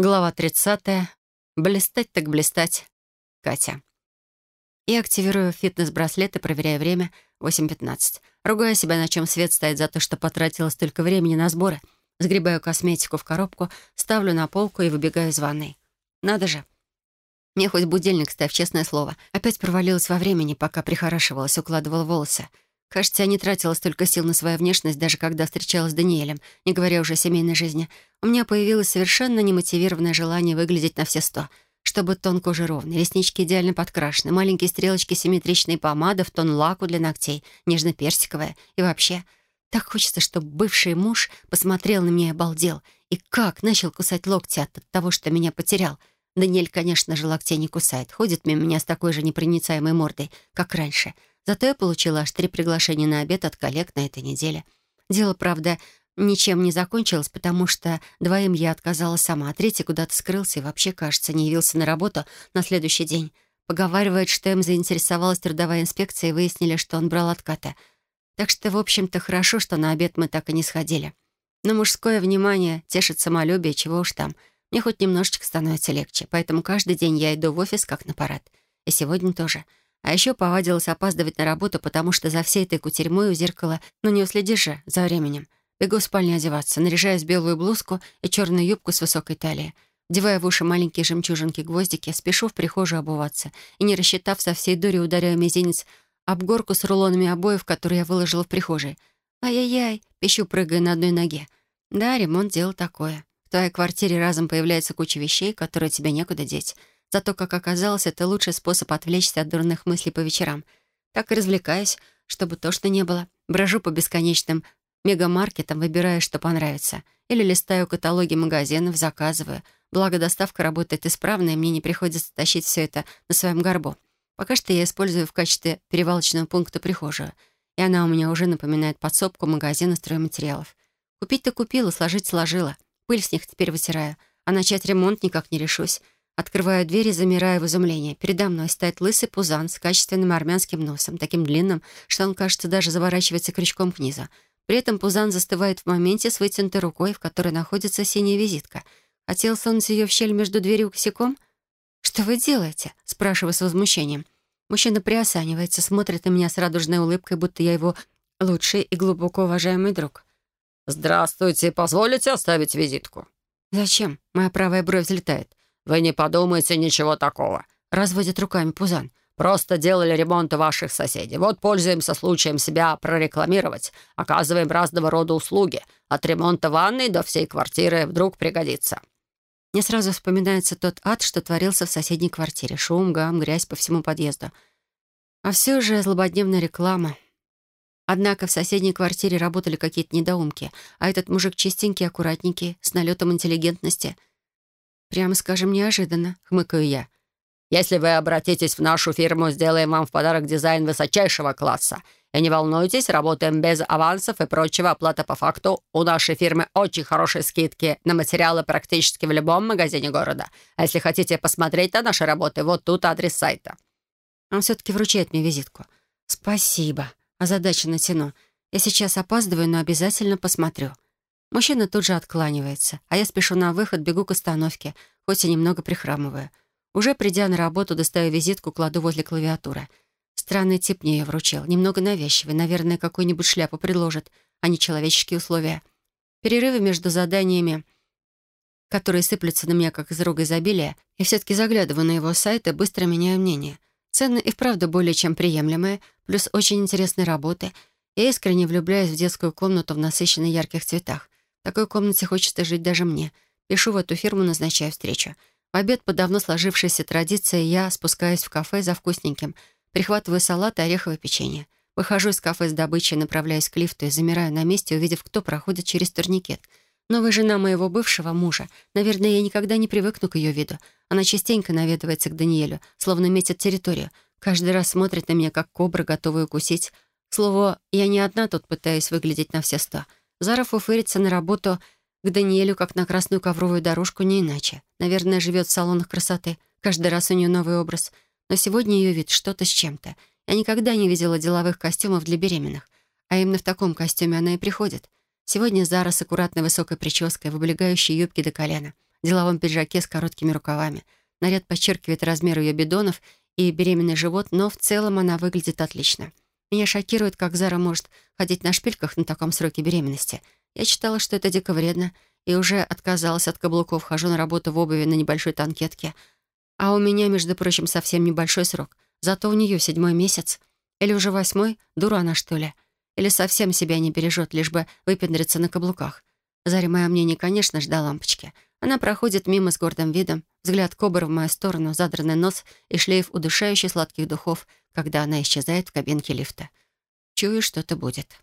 Глава 30. Блистать так блистать. Катя. Я активирую фитнес-браслет и проверяю время 8.15. Ругаю себя, на чем свет стоит за то, что потратила столько времени на сборы. Сгребаю косметику в коробку, ставлю на полку и выбегаю из ванной. Надо же. Мне хоть будильник ставь, честное слово. Опять провалилась во времени, пока прихорашивалась, укладывала волосы. Кажется, я не тратила столько сил на свою внешность, даже когда встречалась с Даниэлем, не говоря уже о семейной жизни. У меня появилось совершенно немотивированное желание выглядеть на все сто. Чтобы тон кожи ровный, реснички идеально подкрашены, маленькие стрелочки симметричной помады в тон лаку для ногтей, нежно-персиковая. И вообще, так хочется, чтобы бывший муж посмотрел на меня и обалдел. И как начал кусать локти от того, что меня потерял. Даниэль, конечно же, локтей не кусает. Ходит мимо меня с такой же непроницаемой мордой, как раньше — Зато я получила аж три приглашения на обед от коллег на этой неделе. Дело, правда, ничем не закончилось, потому что двоим я отказала сама, а третий куда-то скрылся и вообще, кажется, не явился на работу на следующий день. Поговаривают, что им заинтересовалась трудовая инспекция и выяснили, что он брал отката. Так что, в общем-то, хорошо, что на обед мы так и не сходили. Но мужское внимание тешит самолюбие, чего уж там. Мне хоть немножечко становится легче, поэтому каждый день я иду в офис как на парад. И сегодня тоже — а еще повадилась опаздывать на работу, потому что за всей этой кутерьмой у зеркала, ну не уследишь же за временем. Бегу в спальню одеваться, наряжаясь в белую блузку и черную юбку с высокой талией. Вдевая в уши маленькие жемчужинки-гвоздики, спешу в прихожую обуваться и, не рассчитав со всей дури, ударяю мизинец об горку с рулонами обоев, которые я выложила в прихожей. «Ай-яй-яй!» — пищу, прыгая на одной ноге. Да, ремонт — дело такое. В твоей квартире разом появляется куча вещей, которые тебе некуда деть. Зато, как оказалось, это лучший способ отвлечься от дурных мыслей по вечерам. Так и развлекаюсь, чтобы то, что не было. Брожу по бесконечным мегамаркетам, выбирая, что понравится. Или листаю каталоги магазинов, заказываю. Благо, доставка работает исправно, и мне не приходится тащить все это на своем горбу. Пока что я использую в качестве перевалочного пункта прихожую. И она у меня уже напоминает подсобку магазина стройматериалов. Купить-то купила, сложить сложила. Пыль с них теперь вытираю. А начать ремонт никак не решусь. Открываю дверь и замираю в изумлении. Передо мной стоит лысый пузан с качественным армянским носом, таким длинным, что он, кажется, даже заворачивается крючком к низу. При этом пузан застывает в моменте с вытянутой рукой, в которой находится синяя визитка. Хотел сунуть ее в щель между дверью и косяком? «Что вы делаете?» — спрашиваю с возмущением. Мужчина приосанивается, смотрит на меня с радужной улыбкой, будто я его лучший и глубоко уважаемый друг. «Здравствуйте, позволите оставить визитку?» «Зачем?» — моя правая бровь взлетает. «Вы не подумайте ничего такого», — разводит руками Пузан. «Просто делали ремонт у ваших соседей. Вот пользуемся случаем себя прорекламировать. Оказываем разного рода услуги. От ремонта ванной до всей квартиры вдруг пригодится». Мне сразу вспоминается тот ад, что творился в соседней квартире. Шум, гам, грязь по всему подъезду. А все же злободневная реклама. Однако в соседней квартире работали какие-то недоумки, а этот мужик чистенький, аккуратненький, с налетом интеллигентности — «Прямо скажем, неожиданно», — хмыкаю я. «Если вы обратитесь в нашу фирму, сделаем вам в подарок дизайн высочайшего класса. И не волнуйтесь, работаем без авансов и прочего, оплата по факту. У нашей фирмы очень хорошие скидки на материалы практически в любом магазине города. А если хотите посмотреть на наши работы, вот тут адрес сайта». Он все-таки вручает мне визитку. «Спасибо. Озадаченно тяну. Я сейчас опаздываю, но обязательно посмотрю». Мужчина тут же откланивается, а я спешу на выход, бегу к остановке, хоть и немного прихрамываю. Уже придя на работу, достаю визитку, кладу возле клавиатуры. Странный тип мне ее вручил, немного навязчивый, наверное, какую-нибудь шляпу предложит, а не человеческие условия. Перерывы между заданиями, которые сыплются на меня как из рога изобилия, и все-таки заглядываю на его сайт и быстро меняю мнение. Цены и вправду более чем приемлемые, плюс очень интересные работы. Я искренне влюбляюсь в детскую комнату в насыщенных ярких цветах такой комнате хочется жить даже мне. Пишу в эту фирму, назначаю встречу. В обед по давно сложившейся традиции я спускаюсь в кафе за вкусненьким, прихватываю салат и ореховое печенье. Выхожу из кафе с добычей, направляюсь к лифту и замираю на месте, увидев, кто проходит через турникет. Новая жена моего бывшего мужа. Наверное, я никогда не привыкну к ее виду. Она частенько наведывается к Даниэлю, словно метит территорию. Каждый раз смотрит на меня, как кобра, готовая укусить. К слову, я не одна тут пытаюсь выглядеть на все сто — Зара фуфырится на работу к Даниэлю, как на красную ковровую дорожку, не иначе. Наверное, живет в салонах красоты. Каждый раз у нее новый образ. Но сегодня ее вид что-то с чем-то. Я никогда не видела деловых костюмов для беременных. А именно в таком костюме она и приходит. Сегодня Зара с аккуратной высокой прической, в облегающей юбке до колена. деловом пиджаке с короткими рукавами. Наряд подчеркивает размер ее бедонов и беременный живот, но в целом она выглядит отлично. Меня шокирует, как Зара может ходить на шпильках на таком сроке беременности. Я считала, что это дико вредно, и уже отказалась от каблуков, хожу на работу в обуви на небольшой танкетке. А у меня, между прочим, совсем небольшой срок. Зато у нее седьмой месяц. Или уже восьмой? Дура она, что ли? Или совсем себя не бережет, лишь бы выпендриться на каблуках? Заря мое мнение, конечно, жда лампочки. Она проходит мимо с гордым видом, взгляд кобр в мою сторону, задранный нос и шлейф удушающий сладких духов, когда она исчезает в кабинке лифта. Чую, что-то будет.